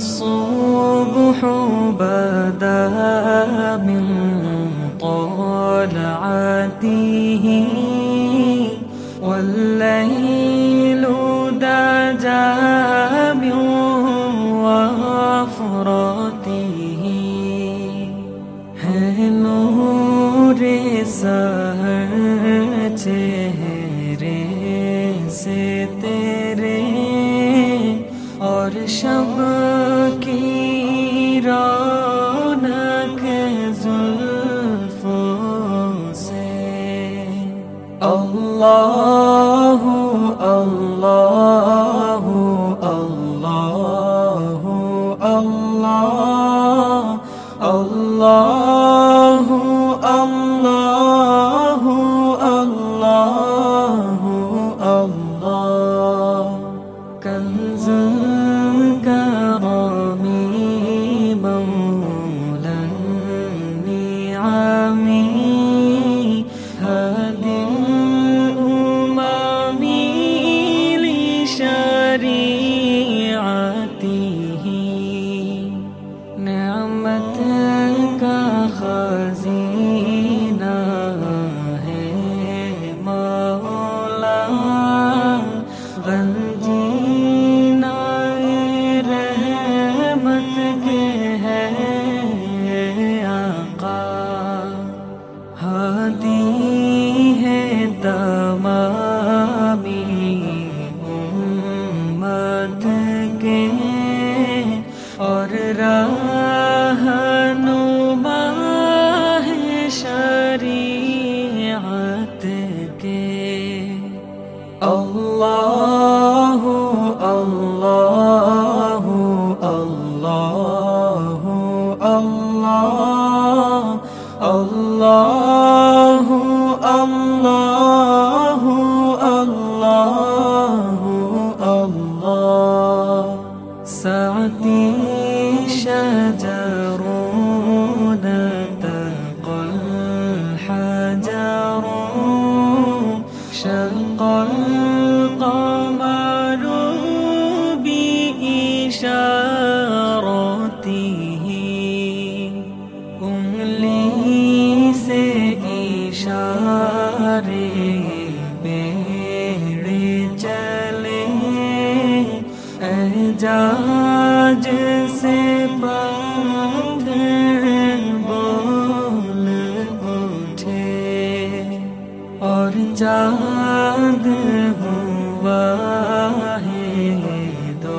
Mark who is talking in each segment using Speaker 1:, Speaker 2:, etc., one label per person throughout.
Speaker 1: الصبح بدأ من सहर चेहरे से तेरे और शब की रौनक जुल्फों से अल्लाह الله الله الله الله الله الله الله ساعتي شجر تقى الحجر شق बेड़े चले एजाज से पंख बोल उठे। और जाग हुआ है दो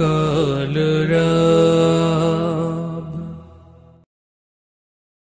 Speaker 1: കാലുരാ